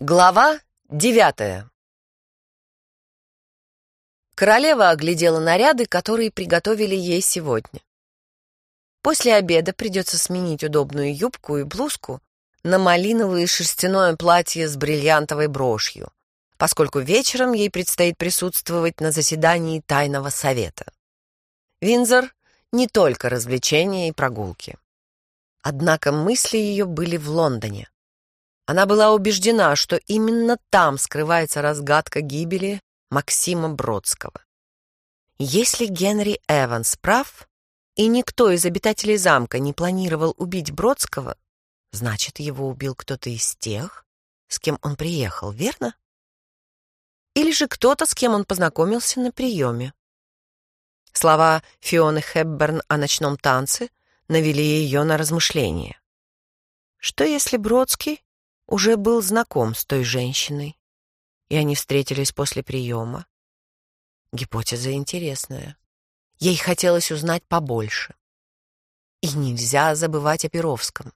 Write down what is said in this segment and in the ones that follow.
Глава девятая Королева оглядела наряды, которые приготовили ей сегодня. После обеда придется сменить удобную юбку и блузку на малиновое шерстяное платье с бриллиантовой брошью, поскольку вечером ей предстоит присутствовать на заседании Тайного Совета. Винзор — не только развлечения и прогулки. Однако мысли ее были в Лондоне. Она была убеждена, что именно там скрывается разгадка гибели Максима Бродского. Если Генри Эванс прав, и никто из обитателей замка не планировал убить Бродского, значит, его убил кто-то из тех, с кем он приехал, верно? Или же кто-то, с кем он познакомился на приеме. Слова Фионы Хепберн о ночном танце навели ее на размышления. Что если Бродский уже был знаком с той женщиной, и они встретились после приема. Гипотеза интересная. Ей хотелось узнать побольше. И нельзя забывать о Перовском.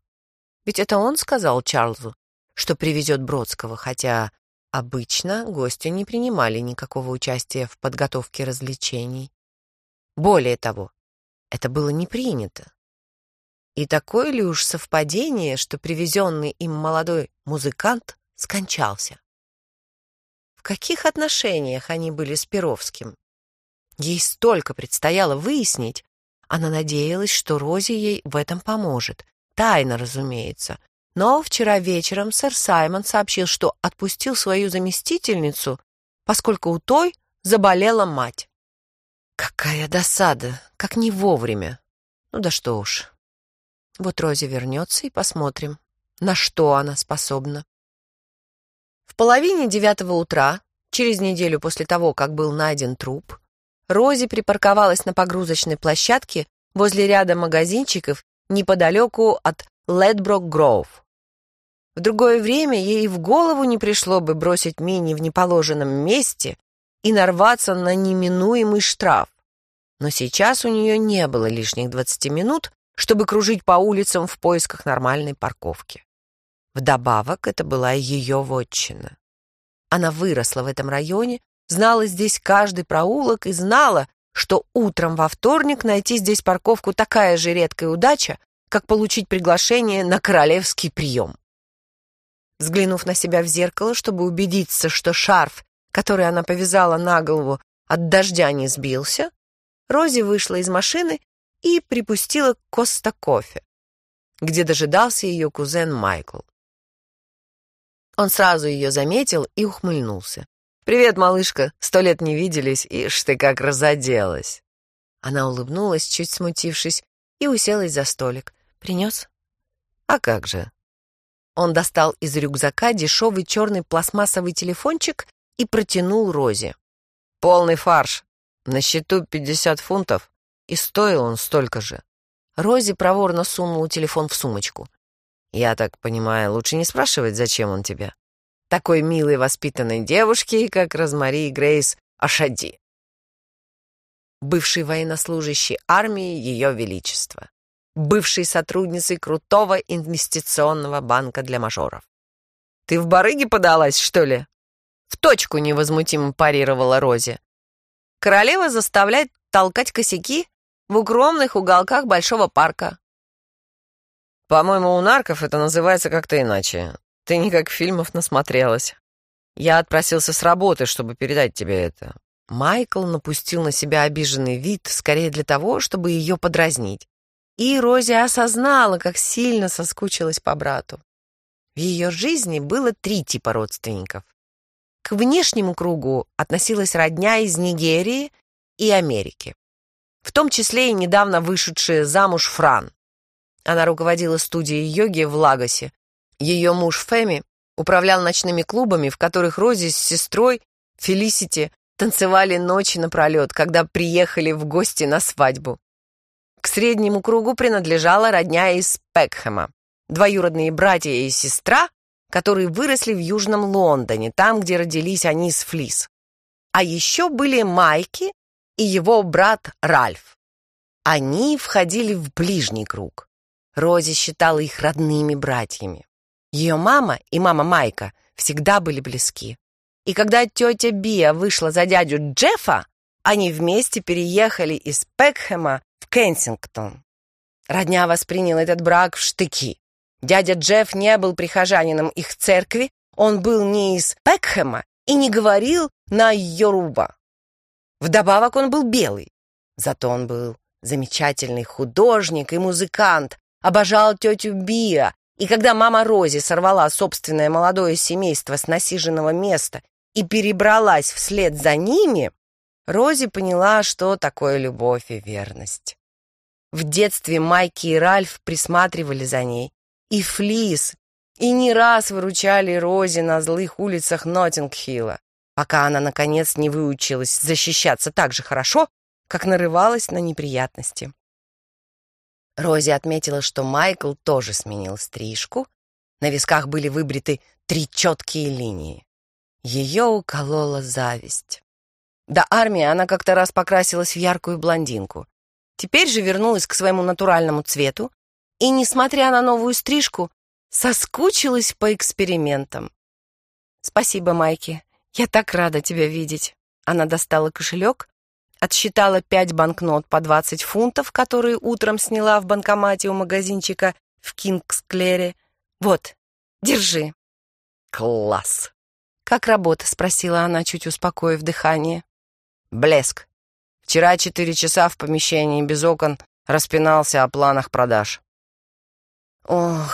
Ведь это он сказал Чарльзу, что привезет Бродского, хотя обычно гости не принимали никакого участия в подготовке развлечений. Более того, это было не принято. И такое ли уж совпадение, что привезенный им молодой музыкант скончался? В каких отношениях они были с Перовским? Ей столько предстояло выяснить. Она надеялась, что Рози ей в этом поможет. Тайно, разумеется. Но вчера вечером сэр Саймон сообщил, что отпустил свою заместительницу, поскольку у той заболела мать. Какая досада, как не вовремя. Ну да что уж, вот Рози вернется и посмотрим, на что она способна. В половине девятого утра, через неделю после того, как был найден труп, Рози припарковалась на погрузочной площадке возле ряда магазинчиков неподалеку от Ледброк Гроув. В другое время ей в голову не пришло бы бросить Мини в неположенном месте и нарваться на неминуемый штраф. Но сейчас у нее не было лишних двадцати минут, чтобы кружить по улицам в поисках нормальной парковки. Вдобавок, это была ее вотчина. Она выросла в этом районе, знала здесь каждый проулок и знала, что утром во вторник найти здесь парковку такая же редкая удача, как получить приглашение на королевский прием. Взглянув на себя в зеркало, чтобы убедиться, что шарф, который она повязала на голову, от дождя не сбился, Рози вышла из машины и припустила к Коста-Кофе, где дожидался ее кузен Майкл. Он сразу ее заметил и ухмыльнулся. «Привет, малышка, сто лет не виделись, ишь ты как разоделась!» Она улыбнулась, чуть смутившись, и уселась за столик. «Принес?» «А как же?» Он достал из рюкзака дешевый черный пластмассовый телефончик и протянул Розе. «Полный фарш. На счету пятьдесят фунтов. И стоил он столько же. Рози проворно сунула телефон в сумочку. «Я так понимаю, лучше не спрашивать, зачем он тебе. Такой милой воспитанной девушки, как Розмари Грейс Ашади. Бывший военнослужащий армии Ее Величества. Бывшей сотрудницей крутого инвестиционного банка для мажоров. «Ты в барыги подалась, что ли?» В точку невозмутимо парировала Рози. Королева заставляет толкать косяки в укромных уголках большого парка. По-моему, у нарков это называется как-то иначе. Ты никак фильмов насмотрелась. Я отпросился с работы, чтобы передать тебе это. Майкл напустил на себя обиженный вид, скорее для того, чтобы ее подразнить. И Рози осознала, как сильно соскучилась по брату. В ее жизни было три типа родственников. К внешнему кругу относилась родня из Нигерии и Америки в том числе и недавно вышедшая замуж Фран. Она руководила студией йоги в Лагосе. Ее муж Фэми управлял ночными клубами, в которых Рози с сестрой Фелисити танцевали ночи напролет, когда приехали в гости на свадьбу. К среднему кругу принадлежала родня из Пекхэма, двоюродные братья и сестра, которые выросли в Южном Лондоне, там, где родились они с Флис. А еще были Майки и его брат Ральф. Они входили в ближний круг. Рози считала их родными братьями. Ее мама и мама Майка всегда были близки. И когда тетя Бия вышла за дядю Джеффа, они вместе переехали из Пекхэма в Кенсингтон. Родня воспринял этот брак в штыки. Дядя Джефф не был прихожанином их церкви, он был не из Пекхэма и не говорил на Йоруба. Вдобавок он был белый. Зато он был замечательный художник и музыкант, обожал тетю Биа, и когда мама Рози сорвала собственное молодое семейство с насиженного места и перебралась вслед за ними, Рози поняла, что такое любовь и верность. В детстве Майки и Ральф присматривали за ней, и Флис, и не раз выручали Рози на злых улицах Ноттингхилла, пока она, наконец, не выучилась защищаться так же хорошо, как нарывалась на неприятности. Рози отметила, что Майкл тоже сменил стрижку. На висках были выбриты три четкие линии. Ее уколола зависть. До армии она как-то раз покрасилась в яркую блондинку. Теперь же вернулась к своему натуральному цвету и, несмотря на новую стрижку, соскучилась по экспериментам. «Спасибо, Майки. Я так рада тебя видеть». Она достала кошелек отсчитала пять банкнот по 20 фунтов, которые утром сняла в банкомате у магазинчика в Кингсклере. «Вот, держи». «Класс!» «Как работа?» — спросила она, чуть успокоив дыхание. «Блеск. Вчера четыре часа в помещении без окон распинался о планах продаж». «Ох,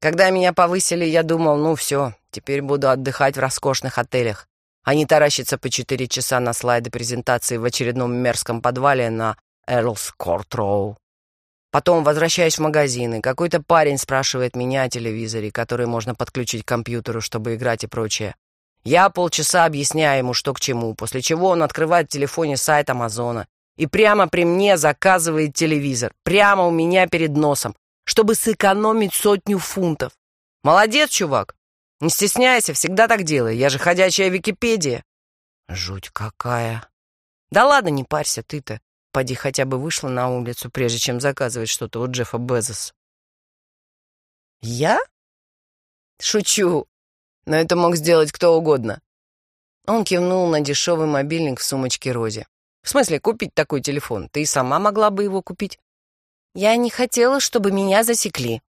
когда меня повысили, я думал, ну все, теперь буду отдыхать в роскошных отелях а не таращиться по четыре часа на слайды презентации в очередном мерзком подвале на Эрлс Корт Роу. Потом возвращаюсь в магазин, и какой-то парень спрашивает меня о телевизоре, который можно подключить к компьютеру, чтобы играть и прочее. Я полчаса объясняю ему, что к чему, после чего он открывает в телефоне сайт Амазона и прямо при мне заказывает телевизор, прямо у меня перед носом, чтобы сэкономить сотню фунтов. Молодец, чувак. Не стесняйся, всегда так делай. Я же ходячая Википедия. Жуть какая. Да ладно, не парься ты-то. Поди хотя бы вышла на улицу, прежде чем заказывать что-то у Джеффа Безоса. Я? Шучу. Но это мог сделать кто угодно. Он кивнул на дешевый мобильник в сумочке Рози. В смысле, купить такой телефон? Ты и сама могла бы его купить. Я не хотела, чтобы меня засекли.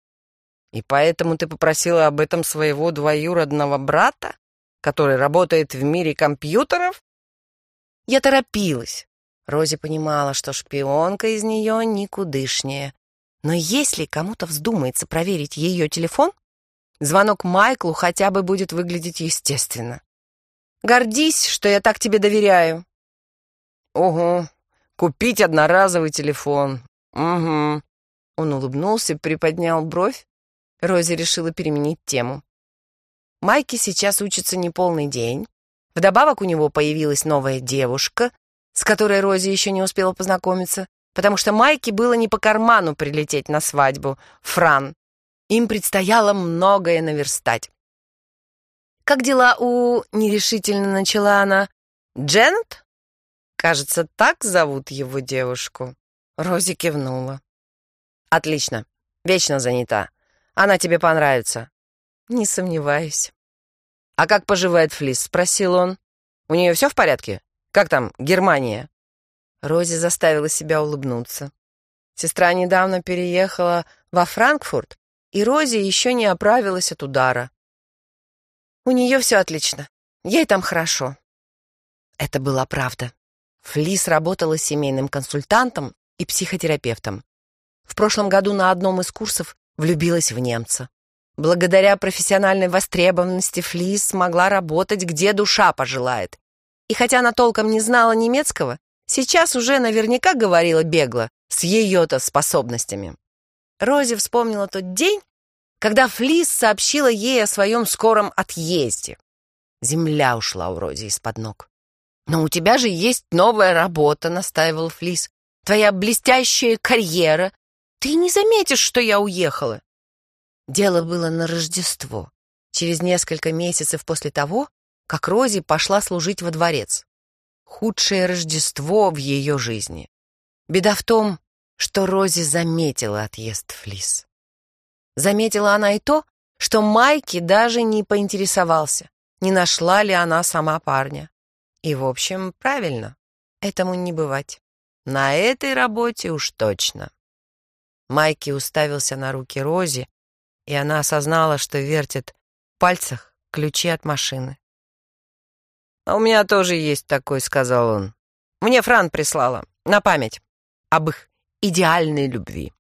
И поэтому ты попросила об этом своего двоюродного брата, который работает в мире компьютеров? Я торопилась. Рози понимала, что шпионка из нее никудышнее. Но если кому-то вздумается проверить ее телефон, звонок Майклу хотя бы будет выглядеть естественно. Гордись, что я так тебе доверяю. Ого, купить одноразовый телефон. Угу. Он улыбнулся, приподнял бровь Рози решила переменить тему. Майки сейчас учится не полный день. Вдобавок у него появилась новая девушка, с которой Рози еще не успела познакомиться, потому что Майке было не по карману прилететь на свадьбу. Фран. Им предстояло многое наверстать. «Как дела у...» — нерешительно начала она. «Дженнет?» «Кажется, так зовут его девушку». Рози кивнула. «Отлично. Вечно занята. Она тебе понравится». «Не сомневаюсь». «А как поживает Флис?» — спросил он. «У нее все в порядке? Как там Германия?» Рози заставила себя улыбнуться. Сестра недавно переехала во Франкфурт, и Рози еще не оправилась от удара. «У нее все отлично. Ей там хорошо». Это была правда. Флис работала семейным консультантом и психотерапевтом. В прошлом году на одном из курсов влюбилась в немца. Благодаря профессиональной востребованности Флис смогла работать, где душа пожелает. И хотя она толком не знала немецкого, сейчас уже наверняка говорила бегло, с ее-то способностями. Рози вспомнила тот день, когда Флис сообщила ей о своем скором отъезде. Земля ушла у Рози из-под ног. «Но у тебя же есть новая работа», — настаивал Флис. «Твоя блестящая карьера, ты не заметишь, что я уехала. Дело было на Рождество, через несколько месяцев после того, как Рози пошла служить во дворец. Худшее Рождество в ее жизни. Беда в том, что Рози заметила отъезд Флис. Заметила она и то, что Майки даже не поинтересовался, не нашла ли она сама парня. И, в общем, правильно, этому не бывать. На этой работе уж точно. Майки уставился на руки Рози, и она осознала, что вертит в пальцах ключи от машины. «А у меня тоже есть такой», — сказал он. «Мне Фран прислала, на память, об их идеальной любви».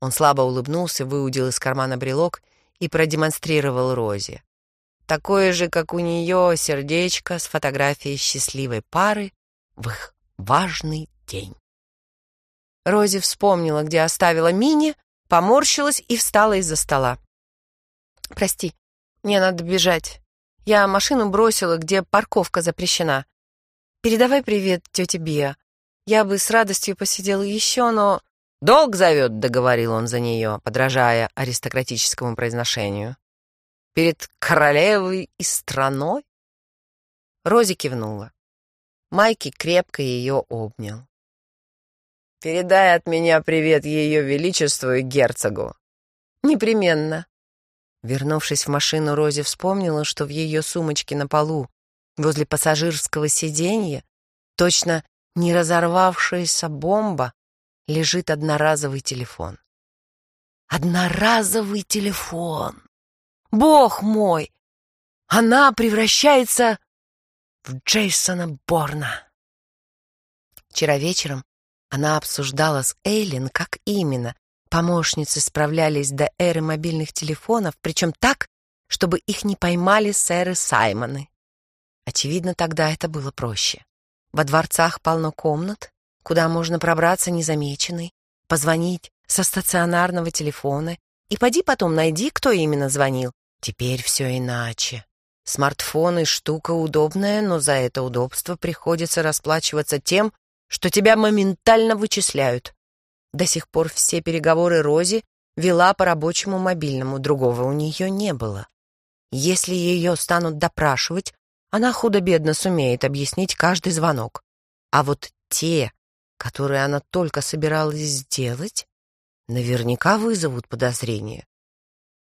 Он слабо улыбнулся, выудил из кармана брелок и продемонстрировал Розе. Такое же, как у нее, сердечко с фотографией счастливой пары в их важный день. Рози вспомнила, где оставила Мини, поморщилась и встала из-за стола. «Прости, мне надо бежать. Я машину бросила, где парковка запрещена. Передавай привет тете Биа. Я бы с радостью посидела еще, но...» «Долг зовет», — договорил он за нее, подражая аристократическому произношению. «Перед королевой и страной?» Рози кивнула. Майки крепко ее обнял. «Передай от меня привет ее величеству и герцогу». «Непременно». Вернувшись в машину, Рози вспомнила, что в ее сумочке на полу, возле пассажирского сиденья, точно не разорвавшаяся бомба, лежит одноразовый телефон. Одноразовый телефон! Бог мой! Она превращается в Джейсона Борна. Вчера вечером она обсуждала с Эйлин, как именно помощницы справлялись до эры мобильных телефонов, причем так, чтобы их не поймали сэры Саймоны. Очевидно, тогда это было проще. Во дворцах полно комнат, куда можно пробраться незамеченной, позвонить со стационарного телефона и поди потом найди, кто именно звонил. Теперь все иначе. Смартфоны — штука удобная, но за это удобство приходится расплачиваться тем, что тебя моментально вычисляют. До сих пор все переговоры Рози вела по рабочему мобильному, другого у нее не было. Если ее станут допрашивать, она худо-бедно сумеет объяснить каждый звонок. А вот те, которые она только собиралась сделать, наверняка вызовут подозрения.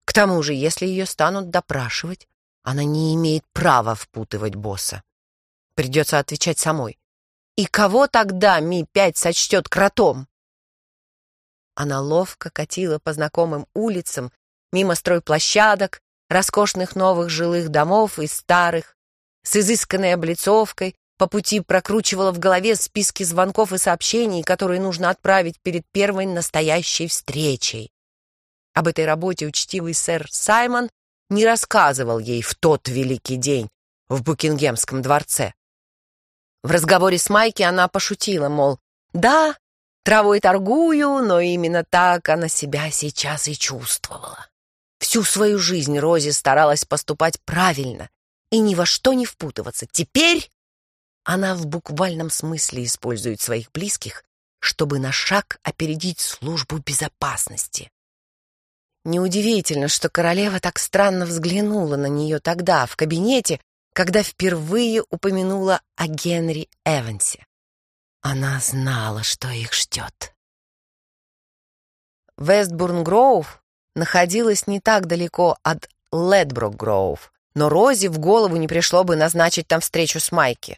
К тому же, если ее станут допрашивать, она не имеет права впутывать босса. Придется отвечать самой. И кого тогда Ми-5 сочтет кротом? Она ловко катила по знакомым улицам, мимо стройплощадок, роскошных новых жилых домов и старых, с изысканной облицовкой, по пути прокручивала в голове списки звонков и сообщений, которые нужно отправить перед первой настоящей встречей. Об этой работе учтивый сэр Саймон не рассказывал ей в тот великий день в Букингемском дворце. В разговоре с Майки она пошутила, мол, «Да, травой торгую, но именно так она себя сейчас и чувствовала». Всю свою жизнь Рози старалась поступать правильно и ни во что не впутываться. Теперь она в буквальном смысле использует своих близких, чтобы на шаг опередить службу безопасности. Неудивительно, что королева так странно взглянула на нее тогда, в кабинете, когда впервые упомянула о Генри Эвансе. Она знала, что их ждет. Вестбурн-Гроув находилась не так далеко от Ледброк-Гроув, но Рози в голову не пришло бы назначить там встречу с Майки.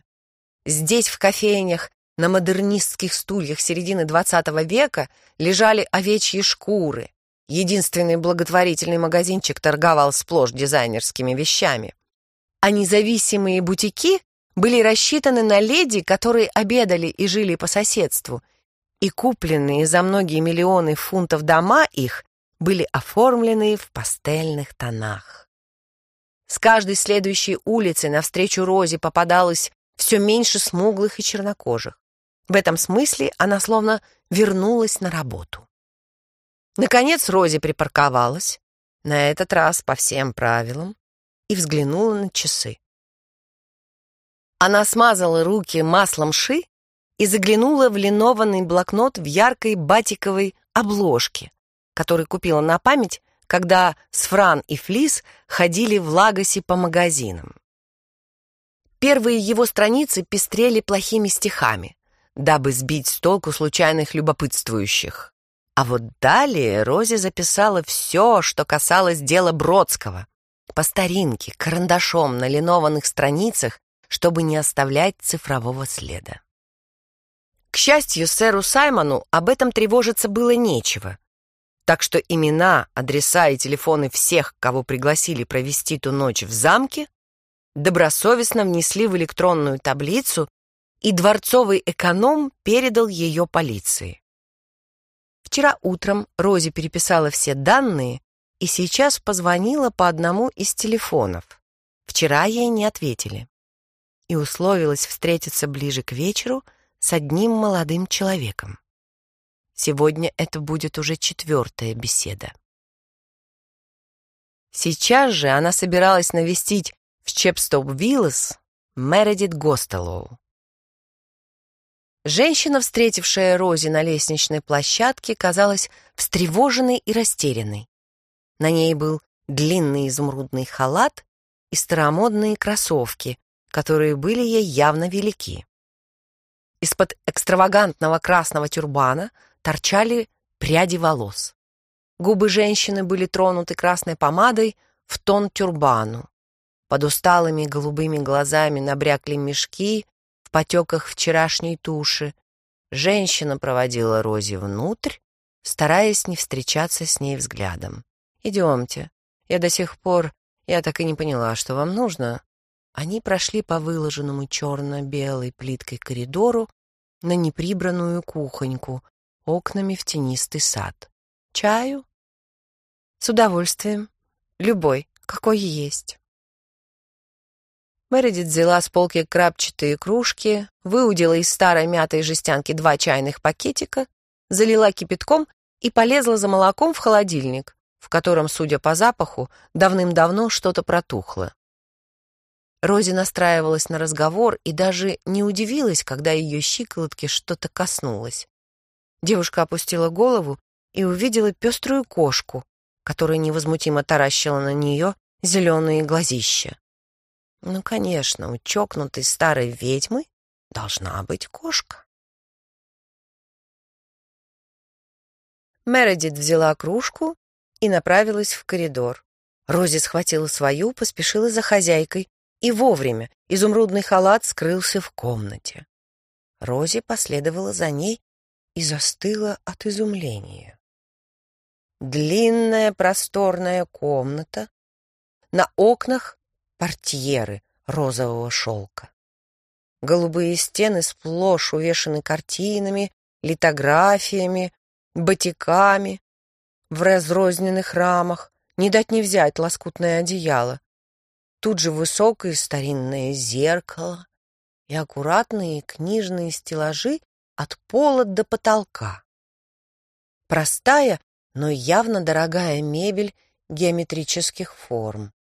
Здесь, в кофейнях, на модернистских стульях середины XX века лежали овечьи шкуры, Единственный благотворительный магазинчик торговал сплошь дизайнерскими вещами. А независимые бутики были рассчитаны на леди, которые обедали и жили по соседству, и купленные за многие миллионы фунтов дома их были оформлены в пастельных тонах. С каждой следующей улицы навстречу Розе попадалось все меньше смуглых и чернокожих. В этом смысле она словно вернулась на работу. Наконец Рози припарковалась, на этот раз по всем правилам, и взглянула на часы. Она смазала руки маслом ши и заглянула в линованный блокнот в яркой батиковой обложке, который купила на память, когда с Фран и Флис ходили в Лагосе по магазинам. Первые его страницы пестрели плохими стихами, дабы сбить с толку случайных любопытствующих. А вот далее Рози записала все, что касалось дела Бродского. По старинке, карандашом на линованных страницах, чтобы не оставлять цифрового следа. К счастью, сэру Саймону об этом тревожиться было нечего. Так что имена, адреса и телефоны всех, кого пригласили провести ту ночь в замке, добросовестно внесли в электронную таблицу, и дворцовый эконом передал ее полиции. Вчера утром Рози переписала все данные и сейчас позвонила по одному из телефонов. Вчера ей не ответили. И условилась встретиться ближе к вечеру с одним молодым человеком. Сегодня это будет уже четвертая беседа. Сейчас же она собиралась навестить в Чепстоп-Виллас Мередит Гостелоу. Женщина, встретившая Рози на лестничной площадке, казалась встревоженной и растерянной. На ней был длинный изумрудный халат и старомодные кроссовки, которые были ей явно велики. Из-под экстравагантного красного тюрбана торчали пряди волос. Губы женщины были тронуты красной помадой в тон тюрбану. Под усталыми голубыми глазами набрякли мешки в потеках вчерашней туши. Женщина проводила Рози внутрь, стараясь не встречаться с ней взглядом. «Идемте. Я до сих пор... Я так и не поняла, что вам нужно». Они прошли по выложенному черно-белой плиткой коридору на неприбранную кухоньку, окнами в тенистый сад. «Чаю?» «С удовольствием. Любой, какой есть». Мередит взяла с полки крапчатые кружки, выудила из старой мятой жестянки два чайных пакетика, залила кипятком и полезла за молоком в холодильник, в котором, судя по запаху, давным-давно что-то протухло. Рози настраивалась на разговор и даже не удивилась, когда ее щиколотки что-то коснулось. Девушка опустила голову и увидела пеструю кошку, которая невозмутимо таращила на нее зеленые глазища. Ну, конечно, у чокнутой старой ведьмы должна быть кошка. Мередит взяла кружку и направилась в коридор. Рози схватила свою, поспешила за хозяйкой, и вовремя изумрудный халат скрылся в комнате. Рози последовала за ней и застыла от изумления. Длинная просторная комната, на окнах портьеры розового шелка. Голубые стены сплошь увешаны картинами, литографиями, батиками в разрозненных рамах, не дать не взять лоскутное одеяло. Тут же высокое старинное зеркало и аккуратные книжные стеллажи от пола до потолка. Простая, но явно дорогая мебель геометрических форм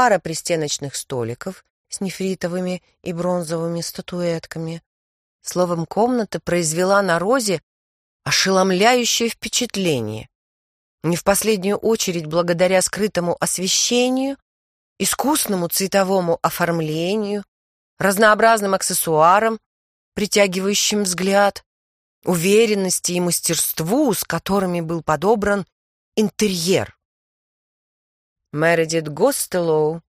пара пристеночных столиков с нефритовыми и бронзовыми статуэтками. Словом, комната произвела на Розе ошеломляющее впечатление. Не в последнюю очередь благодаря скрытому освещению, искусному цветовому оформлению, разнообразным аксессуарам, притягивающим взгляд, уверенности и мастерству, с которыми был подобран интерьер. Мередит Гостелоу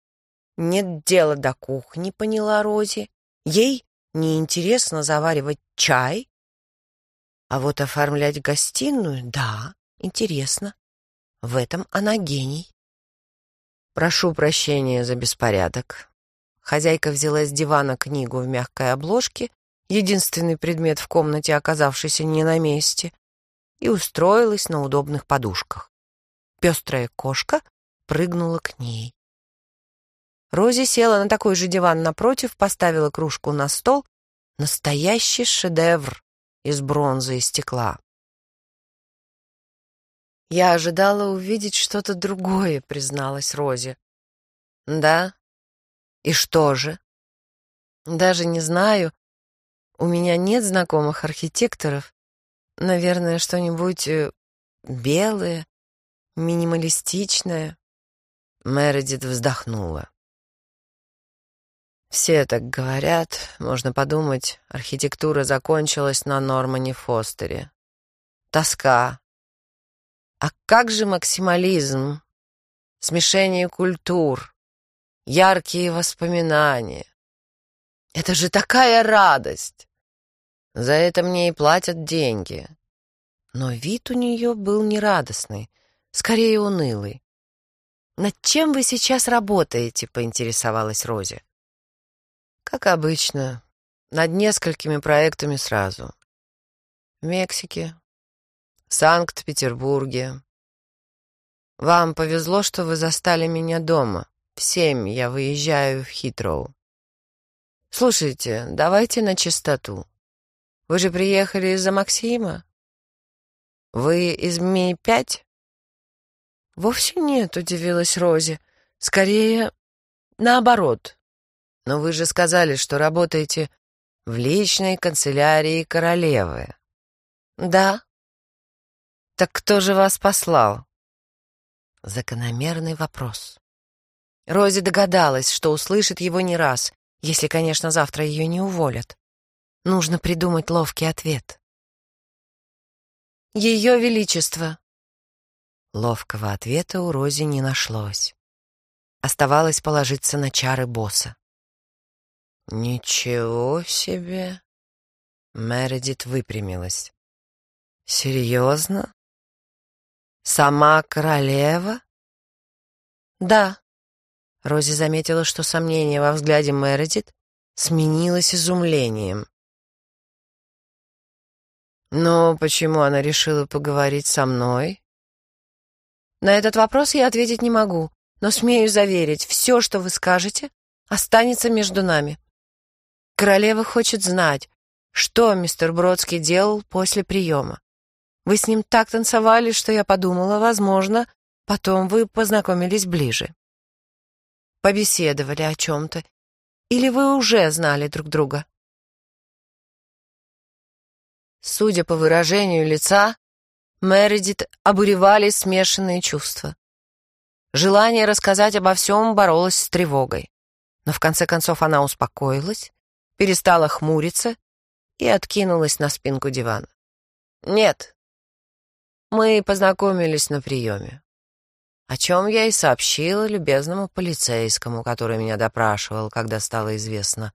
нет дела до кухни, поняла Рози. Ей неинтересно заваривать чай. А вот оформлять гостиную, да, интересно. В этом она гений. Прошу прощения за беспорядок. Хозяйка взяла с дивана книгу в мягкой обложке, единственный предмет в комнате, оказавшийся не на месте, и устроилась на удобных подушках. Пестрая кошка прыгнула к ней. Рози села на такой же диван напротив, поставила кружку на стол. Настоящий шедевр из бронзы и стекла. «Я ожидала увидеть что-то другое», — призналась Рози. «Да? И что же?» «Даже не знаю. У меня нет знакомых архитекторов. Наверное, что-нибудь э, белое, минималистичное». Мередит вздохнула. Все так говорят. Можно подумать, архитектура закончилась на Нормане Фостере. Тоска, А как же максимализм, смешение культур, яркие воспоминания? Это же такая радость! За это мне и платят деньги. Но вид у нее был нерадостный, скорее унылый. «Над чем вы сейчас работаете?» — поинтересовалась Рози. «Как обычно, над несколькими проектами сразу. В Мексике, Санкт-Петербурге. Вам повезло, что вы застали меня дома. В семь я выезжаю в Хитроу. Слушайте, давайте на чистоту. Вы же приехали из-за Максима? Вы из Ми-5? Вовсе нет, удивилась Рози. Скорее, наоборот. Но вы же сказали, что работаете в личной канцелярии королевы. Да. Так кто же вас послал? Закономерный вопрос. Рози догадалась, что услышит его не раз, если, конечно, завтра ее не уволят. Нужно придумать ловкий ответ. Ее Величество. Ловкого ответа у Рози не нашлось. Оставалось положиться на чары босса. «Ничего себе!» Мередит выпрямилась. «Серьезно? Сама королева?» «Да». Рози заметила, что сомнение во взгляде Мередит сменилось изумлением. «Но почему она решила поговорить со мной?» «На этот вопрос я ответить не могу, но смею заверить, все, что вы скажете, останется между нами. Королева хочет знать, что мистер Бродский делал после приема. Вы с ним так танцевали, что я подумала, возможно, потом вы познакомились ближе. Побеседовали о чем-то. Или вы уже знали друг друга? Судя по выражению лица, Мередит обуревали смешанные чувства. Желание рассказать обо всем боролось с тревогой. Но в конце концов она успокоилась перестала хмуриться и откинулась на спинку дивана. «Нет, мы познакомились на приеме, о чем я и сообщила любезному полицейскому, который меня допрашивал, когда стало известно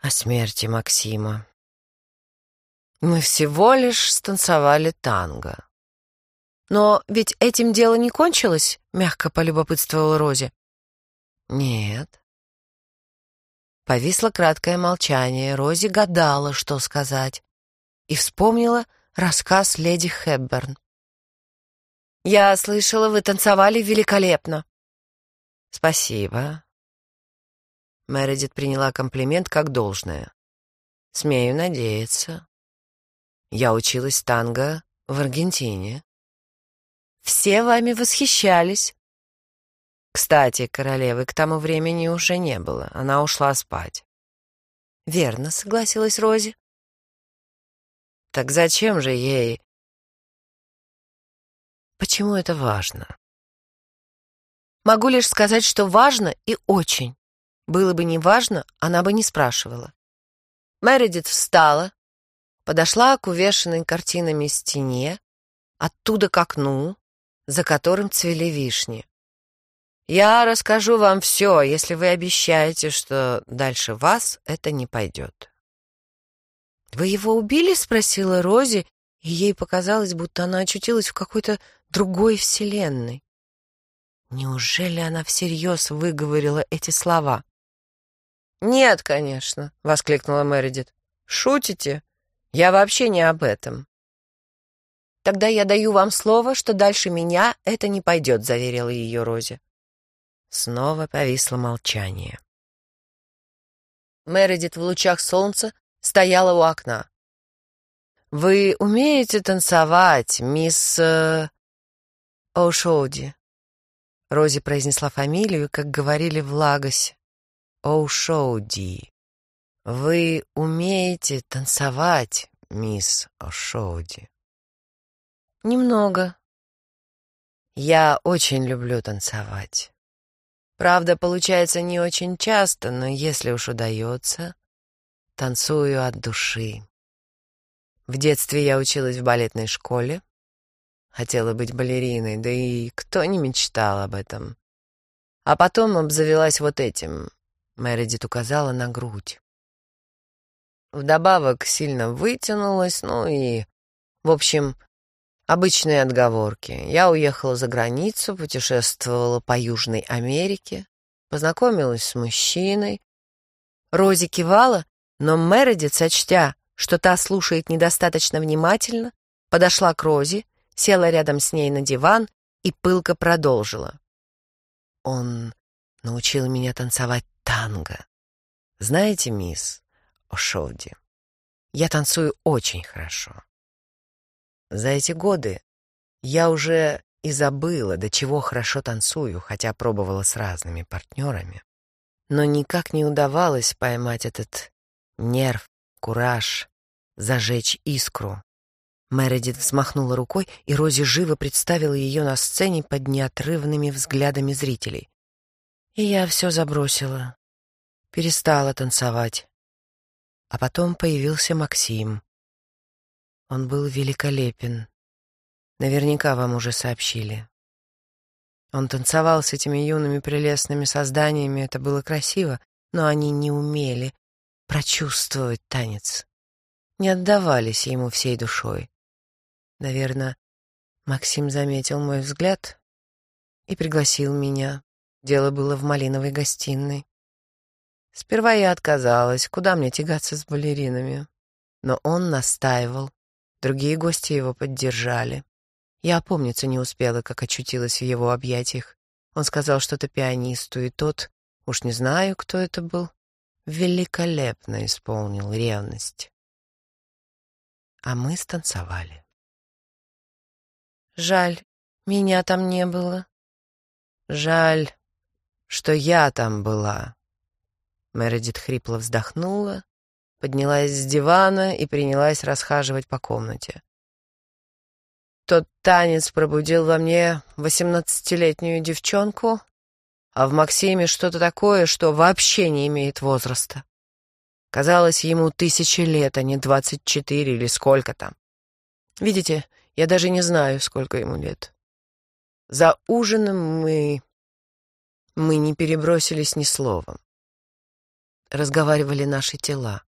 о смерти Максима. Мы всего лишь станцевали танго. Но ведь этим дело не кончилось, мягко полюбопытствовала Рози. Нет. Повисло краткое молчание. Рози гадала, что сказать. И вспомнила рассказ леди Хэбберн. «Я слышала, вы танцевали великолепно». «Спасибо». Мередит приняла комплимент как должное. «Смею надеяться. Я училась танго в Аргентине». «Все вами восхищались», кстати, королевы к тому времени уже не было. Она ушла спать. Верно, согласилась Рози. Так зачем же ей? Почему это важно? Могу лишь сказать, что важно и очень. Было бы не важно, она бы не спрашивала. Мередит встала, подошла к увешанной картинами стене, оттуда к окну, за которым цвели вишни. Я расскажу вам все, если вы обещаете, что дальше вас это не пойдет. «Вы его убили?» — спросила Рози, и ей показалось, будто она очутилась в какой-то другой вселенной. Неужели она всерьез выговорила эти слова? «Нет, конечно», — воскликнула Мередит. «Шутите? Я вообще не об этом». «Тогда я даю вам слово, что дальше меня это не пойдет», — заверила ее Рози. Снова повисло молчание. Мередит в лучах солнца стояла у окна. «Вы умеете танцевать, мисс... Э, Оушоуди?» Рози произнесла фамилию, как говорили в Лагосе. Оушоуди. «Вы умеете танцевать, мисс Оушоуди?» «Немного. Я очень люблю танцевать. Правда, получается не очень часто, но если уж удается, танцую от души. В детстве я училась в балетной школе, хотела быть балериной, да и кто не мечтал об этом. А потом обзавелась вот этим. Мередит указала на грудь. Вдобавок сильно вытянулась, ну и... В общем, обычные отговорки. Я уехала за границу, путешествовала по Южной Америке, познакомилась с мужчиной. Рози кивала, но Мередит, сочтя, что та слушает недостаточно внимательно, подошла к Рози, села рядом с ней на диван и пылко продолжила. Он научил меня танцевать танго. Знаете, мисс Ошоуди, я танцую очень хорошо. За эти годы я уже и забыла, до чего хорошо танцую, хотя пробовала с разными партнерами. Но никак не удавалось поймать этот нерв, кураж, зажечь искру. Мередит взмахнула рукой, и Рози живо представила ее на сцене под неотрывными взглядами зрителей. И я все забросила, перестала танцевать. А потом появился Максим. Он был великолепен. Наверняка вам уже сообщили. Он танцевал с этими юными прелестными созданиями, это было красиво, но они не умели прочувствовать танец, не отдавались ему всей душой. Наверное, Максим заметил мой взгляд и пригласил меня. Дело было в малиновой гостиной. Сперва я отказалась, куда мне тягаться с балеринами. Но он настаивал. Другие гости его поддержали. Я опомниться не успела, как очутилась в его объятиях. Он сказал что-то пианисту, и тот, уж не знаю, кто это был, великолепно исполнил ревность. А мы станцевали. Жаль, меня там не было. Жаль, что я там была. Мередит хрипло вздохнула, поднялась с дивана и принялась расхаживать по комнате. Тот танец пробудил во мне восемнадцатилетнюю девчонку, а в Максиме что-то такое, что вообще не имеет возраста. Казалось, ему тысячи лет, а не двадцать четыре или сколько там. Видите, я даже не знаю, сколько ему лет. За ужином мы... Мы не перебросились ни словом. Разговаривали наши тела.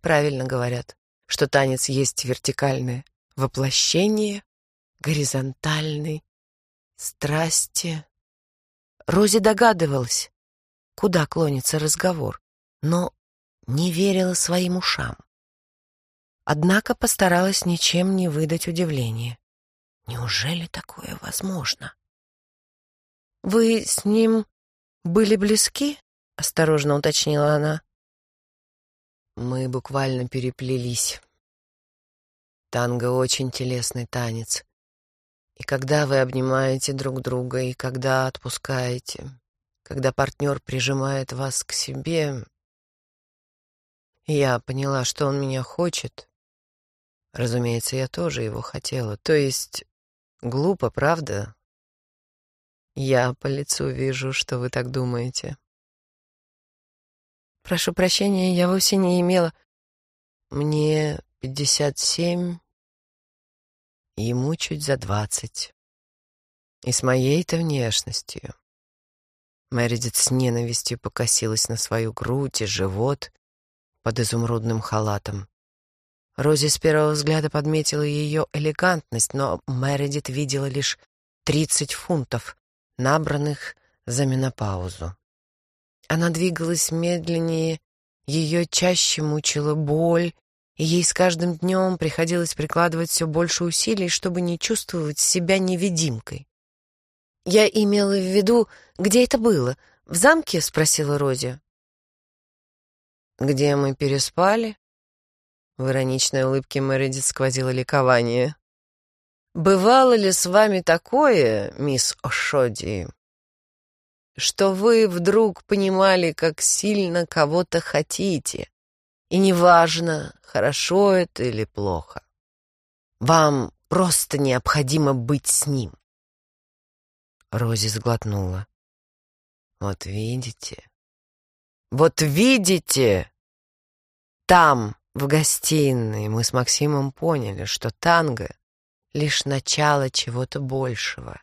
Правильно говорят, что танец есть вертикальное воплощение горизонтальной страсти. Рози догадывалась, куда клонится разговор, но не верила своим ушам. Однако постаралась ничем не выдать удивления. Неужели такое возможно? «Вы с ним были близки?» — осторожно уточнила она. Мы буквально переплелись. Танго — очень телесный танец. И когда вы обнимаете друг друга, и когда отпускаете, когда партнер прижимает вас к себе, я поняла, что он меня хочет. Разумеется, я тоже его хотела. То есть, глупо, правда? Я по лицу вижу, что вы так думаете. Прошу прощения, я вовсе не имела... Мне пятьдесят семь, ему чуть за двадцать. И с моей-то внешностью. Мэридит с ненавистью покосилась на свою грудь и живот под изумрудным халатом. Рози с первого взгляда подметила ее элегантность, но Мэридит видела лишь тридцать фунтов, набранных за менопаузу. Она двигалась медленнее, ее чаще мучила боль, ей с каждым днем приходилось прикладывать все больше усилий, чтобы не чувствовать себя невидимкой. «Я имела в виду, где это было? В замке?» — спросила Рози. «Где мы переспали?» В ироничной улыбке Мередит сквозило ликование. «Бывало ли с вами такое, мисс Ошоди, что вы вдруг понимали, как сильно кого-то хотите, и неважно, хорошо это или плохо. Вам просто необходимо быть с ним. Рози сглотнула. Вот видите? Вот видите? Там, в гостиной, мы с Максимом поняли, что танго лишь начало чего-то большего.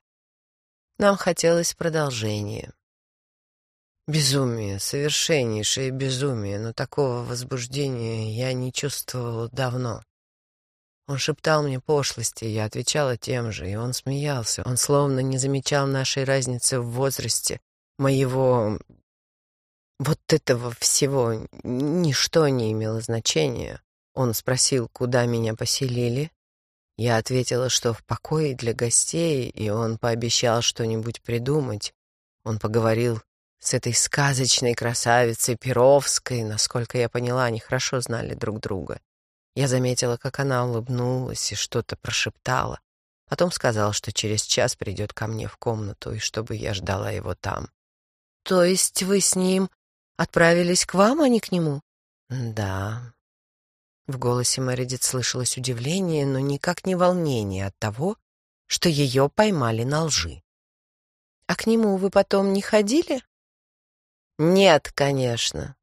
Нам хотелось продолжения. Безумие, совершеннейшее безумие, но такого возбуждения я не чувствовала давно. Он шептал мне пошлости, я отвечала тем же, и он смеялся. Он словно не замечал нашей разницы в возрасте, моего... Вот этого всего ничто не имело значения. Он спросил, куда меня поселили. Я ответила, что в покое для гостей, и он пообещал что-нибудь придумать. Он поговорил с этой сказочной красавицей Перовской. Насколько я поняла, они хорошо знали друг друга. Я заметила, как она улыбнулась и что-то прошептала. Потом сказал, что через час придет ко мне в комнату, и чтобы я ждала его там. «То есть вы с ним отправились к вам, а не к нему?» «Да». В голосе Мэридит слышалось удивление, но никак не волнение от того, что ее поймали на лжи. «А к нему вы потом не ходили?» «Нет, конечно.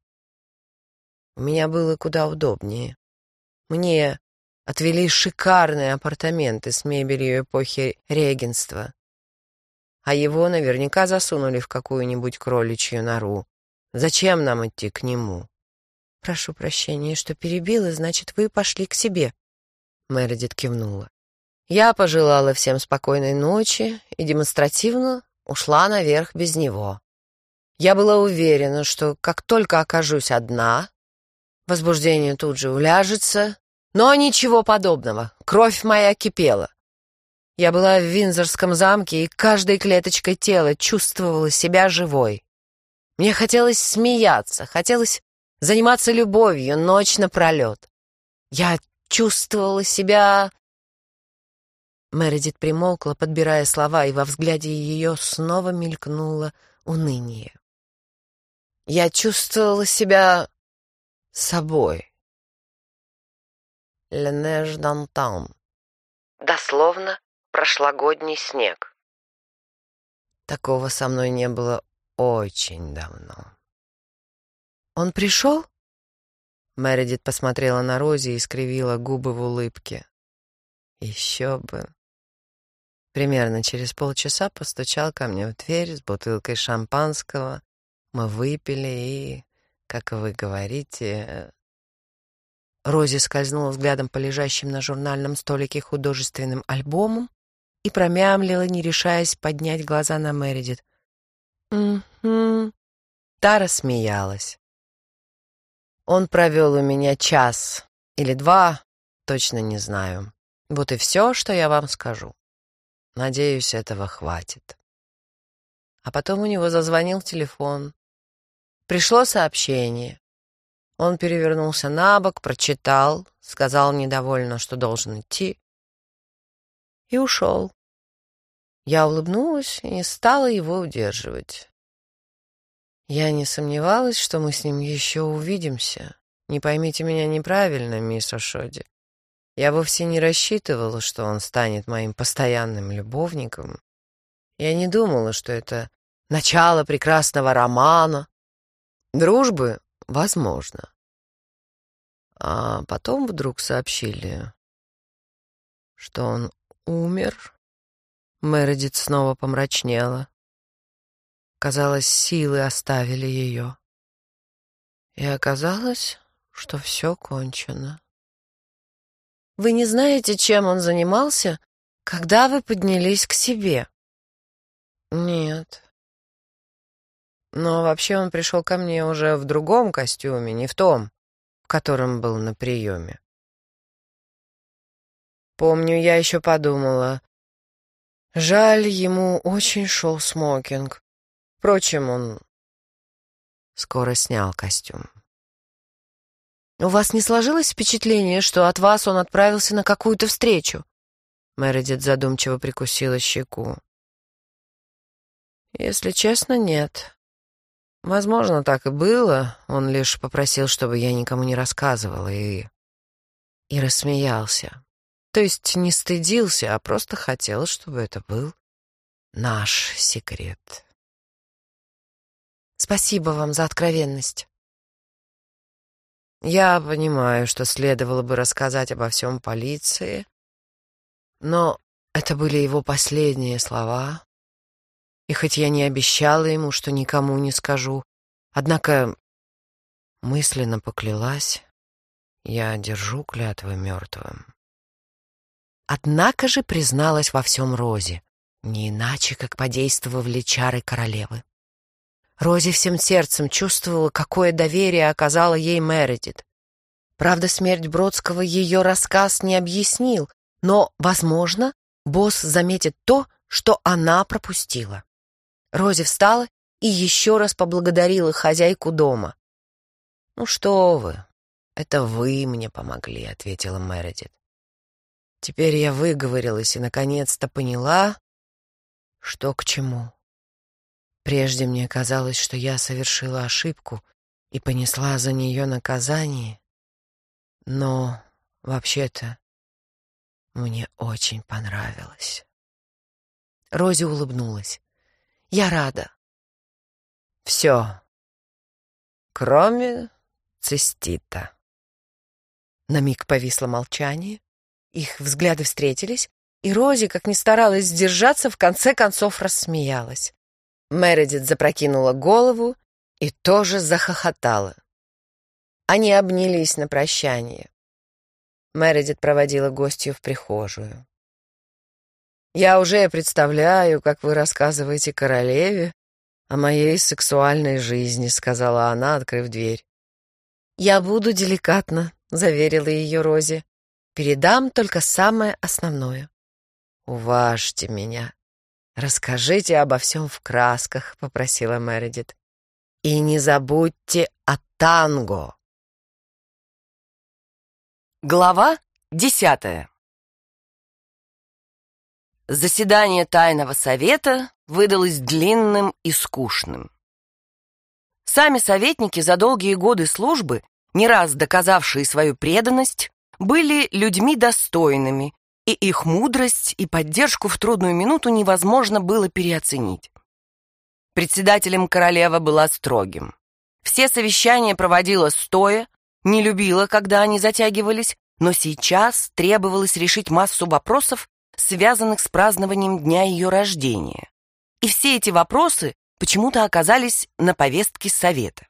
У меня было куда удобнее. Мне отвели шикарные апартаменты с мебелью эпохи регенства. А его наверняка засунули в какую-нибудь кроличью нору. Зачем нам идти к нему? Прошу прощения, что перебила, значит, вы пошли к себе. Мередит кивнула. Я пожелала всем спокойной ночи и демонстративно ушла наверх без него. Я была уверена, что как только окажусь одна, возбуждение тут же уляжется, но ничего подобного. Кровь моя кипела. Я была в Винзорском замке и каждой клеточкой тела чувствовала себя живой. Мне хотелось смеяться, хотелось заниматься любовью ночь напролет. Я чувствовала себя... Мередит примолкла, подбирая слова, и во взгляде ее снова мелькнуло уныние. Я чувствовала себя собой. Ленеж Дантан. Дословно прошлогодний снег. Такого со мной не было очень давно. «Он пришел?» Мередит посмотрела на Рози и скривила губы в улыбке. «Еще бы!» Примерно через полчаса постучал ко мне в дверь с бутылкой шампанского. Мы выпили и, как вы говорите, Рози скользнула взглядом по лежащим на журнальном столике художественным альбомам и промямлила, не решаясь поднять глаза на Мередит. «Угу». Та рассмеялась. Он провел у меня час или два, точно не знаю. Вот и все, что я вам скажу. Надеюсь, этого хватит. А потом у него зазвонил телефон. Пришло сообщение. Он перевернулся на бок, прочитал, сказал недовольно, что должен идти, и ушел. Я улыбнулась и стала его удерживать. Я не сомневалась, что мы с ним еще увидимся. Не поймите меня неправильно, мисс Ошоди. Я вовсе не рассчитывала, что он станет моим постоянным любовником. Я не думала, что это начало прекрасного романа. Дружбы Возможно. А потом вдруг сообщили, что он умер. Мередит снова помрачнела. Казалось, силы оставили ее. И оказалось, что все кончено. Вы не знаете, чем он занимался, когда вы поднялись к себе? Нет. Но вообще он пришел ко мне уже в другом костюме, не в том, в котором был на приеме. Помню, я еще подумала, жаль, ему очень шел смокинг. Впрочем, он скоро снял костюм. «У вас не сложилось впечатление, что от вас он отправился на какую-то встречу?» Мередит задумчиво прикусила щеку. «Если честно, нет. Возможно, так и было. Он лишь попросил, чтобы я никому не рассказывала, и... И рассмеялся. То есть не стыдился, а просто хотел, чтобы это был наш секрет. Спасибо вам за откровенность. Я понимаю, что следовало бы рассказать обо всем полиции, Но это были его последние слова, и хоть я не обещала ему, что никому не скажу, однако мысленно поклялась, я держу клятвы мертвым. Однако же призналась во всем Розе, не иначе, как подействовали чары королевы. Рози всем сердцем чувствовала, какое доверие оказала ей Мередит. Правда, смерть Бродского ее рассказ не объяснил, но, возможно, босс заметит то, что она пропустила. Рози встала и еще раз поблагодарила хозяйку дома. «Ну что вы, это вы мне помогли», — ответила Мередит. Теперь я выговорилась и наконец-то поняла, что к чему. Прежде мне казалось, что я совершила ошибку и понесла за нее наказание. Но, вообще-то, мне очень понравилось. Рози улыбнулась. «Я рада». «Все, кроме цистита». На миг повисло молчание. Их взгляды встретились, и Рози, как ни старалась сдержаться, в конце концов рассмеялась. Мередит запрокинула голову и тоже захохотала. Они обнялись на прощание. Мередит проводила гостью в прихожую. «Я уже представляю, как вы рассказываете королеве о моей сексуальной жизни», — сказала она, открыв дверь. «Я буду деликатно», — заверила ее Рози. «Передам только самое основное». «Уважьте меня», «Расскажите обо всем в красках», — попросила Мередит. «И не забудьте о танго». Глава десятая Заседание Тайного Совета выдалось длинным и скучным. Сами советники за долгие годы службы, не раз доказавшие свою преданность, были людьми достойными и их мудрость и поддержку в трудную минуту невозможно было переоценить. Председателем королева была строгим. Все совещания проводила стоя, не любила, когда они затягивались, но сейчас требовалось решить массу вопросов, связанных с празднованием дня ее рождения. И все эти вопросы почему-то оказались на повестке совета.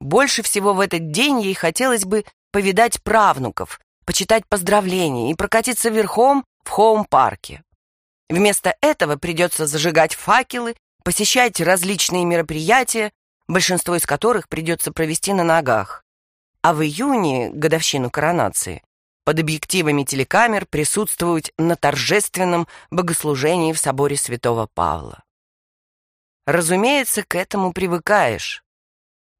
Больше всего в этот день ей хотелось бы повидать правнуков, почитать поздравления и прокатиться верхом в хоум-парке. Вместо этого придется зажигать факелы, посещать различные мероприятия, большинство из которых придется провести на ногах. А в июне, годовщину коронации, под объективами телекамер присутствовать на торжественном богослужении в соборе святого Павла. Разумеется, к этому привыкаешь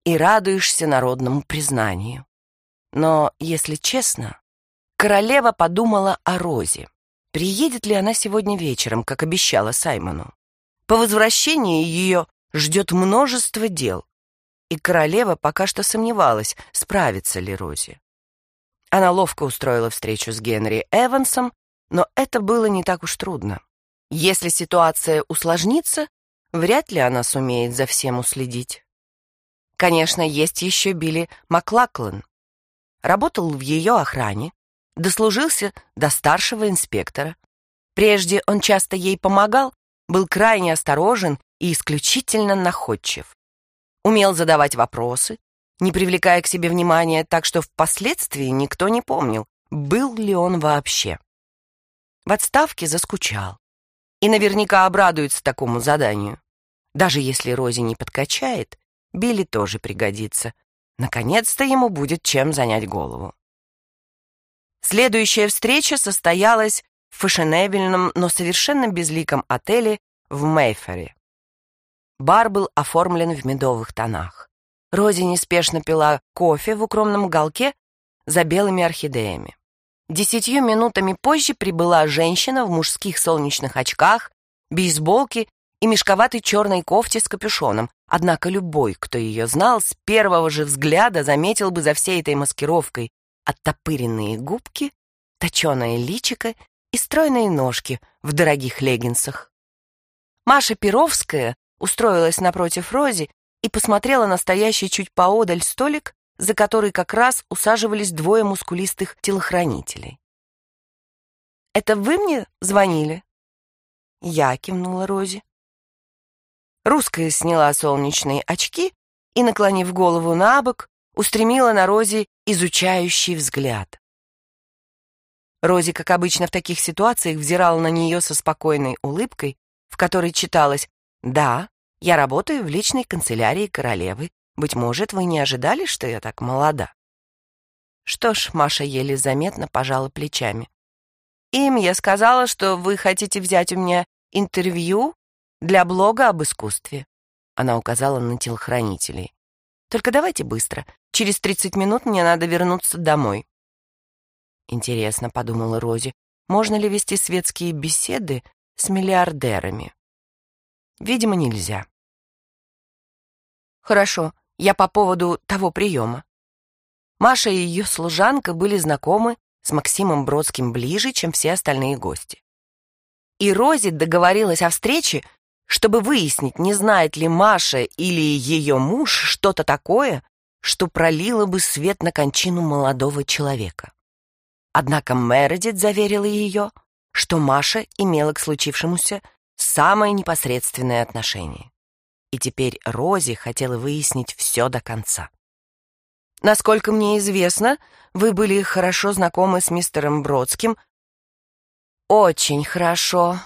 и радуешься народному признанию. Но, если честно, Королева подумала о Розе. Приедет ли она сегодня вечером, как обещала Саймону? По возвращении ее ждет множество дел, и королева пока что сомневалась, справится ли Рози. Она ловко устроила встречу с Генри Эвансом, но это было не так уж трудно. Если ситуация усложнится, вряд ли она сумеет за всем уследить. Конечно, есть еще Билли Маклаклан. Работал в ее охране, дослужился до старшего инспектора. Прежде он часто ей помогал, был крайне осторожен и исключительно находчив. Умел задавать вопросы, не привлекая к себе внимания, так что впоследствии никто не помнил, был ли он вообще. В отставке заскучал и наверняка обрадуется такому заданию. Даже если Рози не подкачает, Билли тоже пригодится. Наконец-то ему будет чем занять голову. Следующая встреча состоялась в фешенебельном, но совершенно безликом отеле в Мейфере. Бар был оформлен в медовых тонах. Рози неспешно пила кофе в укромном уголке за белыми орхидеями. Десятью минутами позже прибыла женщина в мужских солнечных очках, бейсболке и мешковатой черной кофте с капюшоном. Однако любой, кто ее знал, с первого же взгляда заметил бы за всей этой маскировкой оттопыренные губки, точеное личико и стройные ножки в дорогих леггинсах. Маша Перовская устроилась напротив Рози и посмотрела на стоящий чуть поодаль столик, за который как раз усаживались двое мускулистых телохранителей. это вы мне звонили?» Я кивнула Рози. Русская сняла солнечные очки и, наклонив голову на бок, устремила на Рози изучающий взгляд. Рози, как обычно в таких ситуациях, взирала на нее со спокойной улыбкой, в которой читалось «Да, я работаю в личной канцелярии королевы. Быть может, вы не ожидали, что я так молода?» Что ж, Маша еле заметно пожала плечами. «Им я сказала, что вы хотите взять у меня интервью для блога об искусстве». Она указала на телохранителей. «Только давайте быстро. Через 30 минут мне надо вернуться домой». Интересно, подумала Рози, можно ли вести светские беседы с миллиардерами? Видимо, нельзя. Хорошо, я по поводу того приема. Маша и ее служанка были знакомы с Максимом Бродским ближе, чем все остальные гости. И Рози договорилась о встрече, чтобы выяснить, не знает ли Маша или ее муж что-то такое, что пролило бы свет на кончину молодого человека. Однако Мередит заверила ее, что Маша имела к случившемуся самое непосредственное отношение. И теперь Рози хотела выяснить все до конца. «Насколько мне известно, вы были хорошо знакомы с мистером Бродским». «Очень хорошо.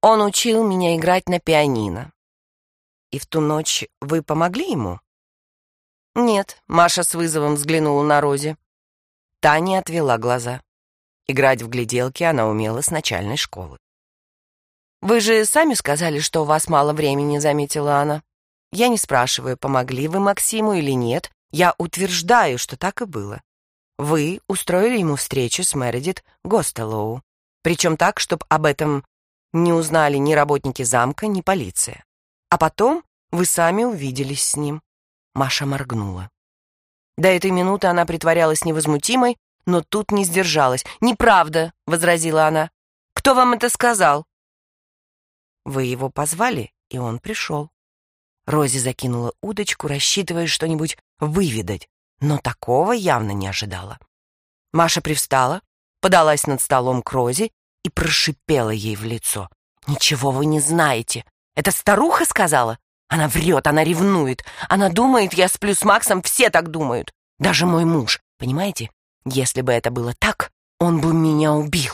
Он учил меня играть на пианино». «И в ту ночь вы помогли ему?» «Нет», — Маша с вызовом взглянула на Рози. Таня отвела глаза. Играть в гляделки она умела с начальной школы. «Вы же сами сказали, что у вас мало времени», — заметила она. «Я не спрашиваю, помогли вы Максиму или нет. Я утверждаю, что так и было. Вы устроили ему встречу с Мередит Гостелоу. Причем так, чтобы об этом не узнали ни работники замка, ни полиция. А потом вы сами увиделись с ним». Маша моргнула. До этой минуты она притворялась невозмутимой, но тут не сдержалась. «Неправда», — возразила она. «Кто вам это сказал?» «Вы его позвали, и он пришел». Рози закинула удочку, рассчитывая что-нибудь выведать, но такого явно не ожидала. Маша привстала, подалась над столом к Розе и прошипела ей в лицо. «Ничего вы не знаете. Это старуха сказала? Она врет, она ревнует. Она думает, я сплю с Максом, все так думают. Даже мой муж. Понимаете? Если бы это было так, он бы меня убил.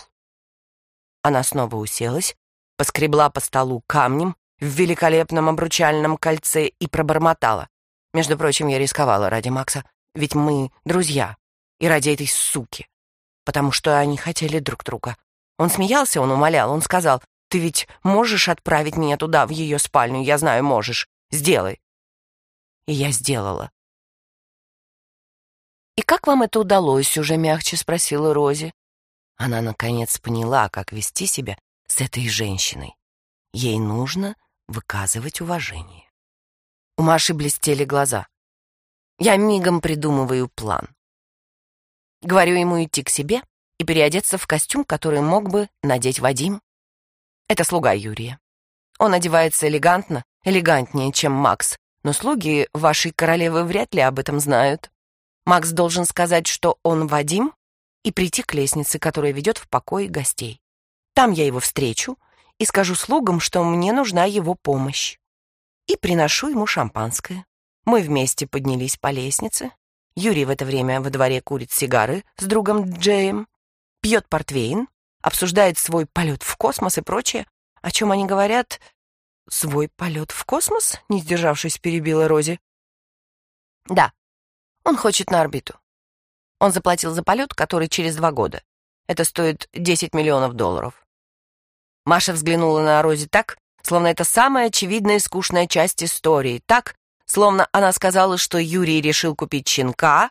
Она снова уселась, поскребла по столу камнем в великолепном обручальном кольце и пробормотала. Между прочим, я рисковала ради Макса, ведь мы друзья, и ради этой суки, потому что они хотели друг друга. Он смеялся, он умолял, он сказал, ты ведь можешь отправить меня туда, в ее спальню? Я знаю, можешь. Сделай. И я сделала. «И как вам это удалось?» — уже мягче спросила Рози. Она, наконец, поняла, как вести себя с этой женщиной. Ей нужно выказывать уважение. У Маши блестели глаза. Я мигом придумываю план. Говорю ему идти к себе и переодеться в костюм, который мог бы надеть Вадим. Это слуга Юрия. Он одевается элегантно, элегантнее, чем Макс, но слуги вашей королевы вряд ли об этом знают. Макс должен сказать, что он Вадим, и прийти к лестнице, которая ведет в покой гостей. Там я его встречу и скажу слугам, что мне нужна его помощь. И приношу ему шампанское. Мы вместе поднялись по лестнице. Юрий в это время во дворе курит сигары с другом Джеем, пьет портвейн, обсуждает свой полет в космос и прочее. О чем они говорят? Свой полет в космос? Не сдержавшись, перебила Рози. Да, он хочет на орбиту. Он заплатил за полет, который через два года. Это стоит 10 миллионов долларов. Маша взглянула на Рози так, словно это самая очевидная и скучная часть истории. Так, словно она сказала, что Юрий решил купить щенка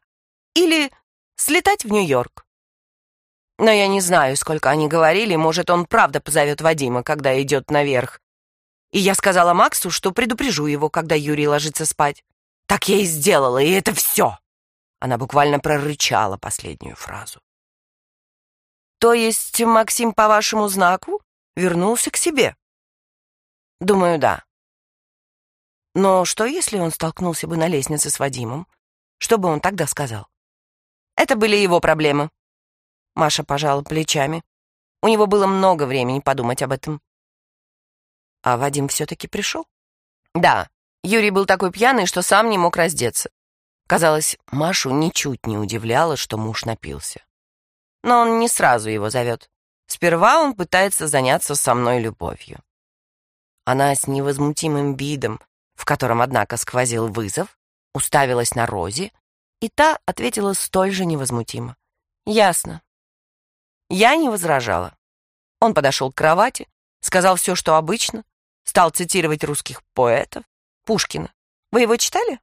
или слетать в Нью-Йорк. Но я не знаю, сколько они говорили, может, он правда позовет Вадима, когда идет наверх. И я сказала Максу, что предупрежу его, когда Юрий ложится спать. Так я и сделала, и это все. Она буквально прорычала последнюю фразу. «То есть Максим по вашему знаку вернулся к себе?» «Думаю, да». «Но что, если он столкнулся бы на лестнице с Вадимом? Что бы он тогда сказал?» «Это были его проблемы». Маша пожала плечами. У него было много времени подумать об этом. А Вадим все-таки пришел? Да, Юрий был такой пьяный, что сам не мог раздеться. Казалось, Машу ничуть не удивляло, что муж напился. Но он не сразу его зовет. Сперва он пытается заняться со мной любовью. Она с невозмутимым видом, в котором, однако, сквозил вызов, уставилась на Рози, и та ответила столь же невозмутимо. «Ясно». Я не возражала. Он подошел к кровати, сказал все, что обычно, стал цитировать русских поэтов, Пушкина. Вы его читали?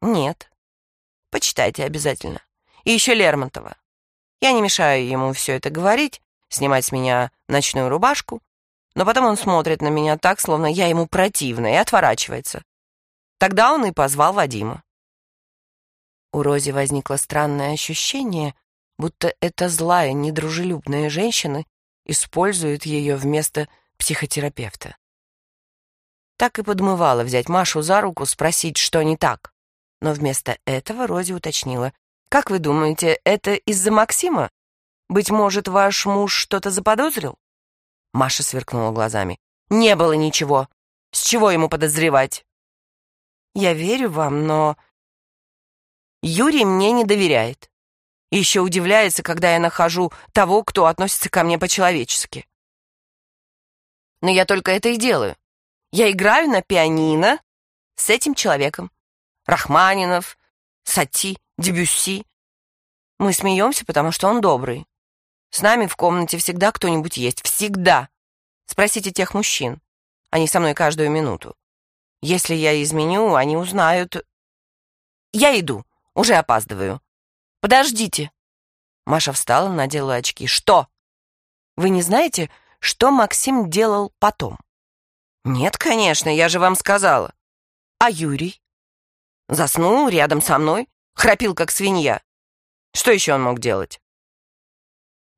Нет. Почитайте обязательно. И еще Лермонтова. Я не мешаю ему все это говорить, снимать с меня ночную рубашку, но потом он смотрит на меня так, словно я ему противна, и отворачивается. Тогда он и позвал Вадима. У Рози возникло странное ощущение, будто эта злая, недружелюбная женщина использует ее вместо психотерапевта. Так и подмывала взять Машу за руку, спросить, что не так. Но вместо этого Рози уточнила. «Как вы думаете, это из-за Максима? Быть может, ваш муж что-то заподозрил?» Маша сверкнула глазами. «Не было ничего. С чего ему подозревать?» «Я верю вам, но...» «Юрий мне не доверяет. Еще удивляется, когда я нахожу того, кто относится ко мне по-человечески. Но я только это и делаю. Я играю на пианино с этим человеком. Рахманинов, Сати, Дебюсси. Мы смеемся, потому что он добрый. С нами в комнате всегда кто-нибудь есть. Всегда. Спросите тех мужчин. Они со мной каждую минуту. Если я изменю, они узнают. Я иду. Уже опаздываю. Подождите. Маша встала, надела очки. Что? Вы не знаете, что Максим делал потом? Нет, конечно, я же вам сказала. А Юрий? Заснул рядом со мной, храпел как свинья. Что еще он мог делать?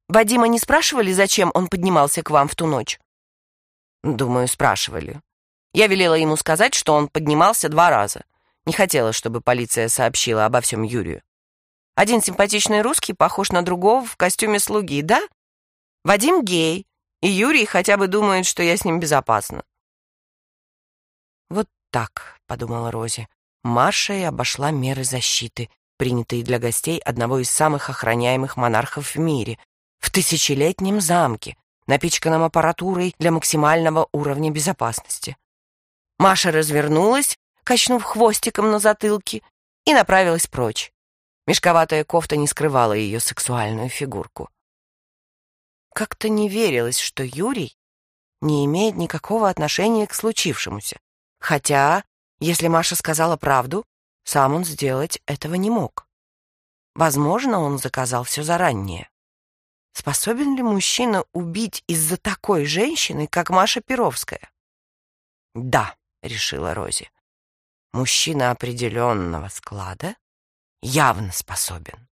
Вадима не спрашивали, зачем он поднимался к вам в ту ночь? Думаю, спрашивали. Я велела ему сказать, что он поднимался два раза. Не хотела, чтобы полиция сообщила обо всем Юрию. Один симпатичный русский похож на другого в костюме слуги, да? Вадим гей, и Юрий хотя бы думает, что я с ним безопасна. Вот так, подумала Рози. Маша и обошла меры защиты, принятые для гостей одного из самых охраняемых монархов в мире, в тысячелетнем замке, напичканном аппаратурой для максимального уровня безопасности. Маша развернулась, качнув хвостиком на затылке, и направилась прочь. Мешковатая кофта не скрывала ее сексуальную фигурку. Как-то не верилось, что Юрий не имеет никакого отношения к случившемуся. Хотя, если Маша сказала правду, сам он сделать этого не мог. Возможно, он заказал все заранее. Способен ли мужчина убить из-за такой женщины, как Маша Перовская? Да, решила Рози. Мужчина определенного склада явно способен.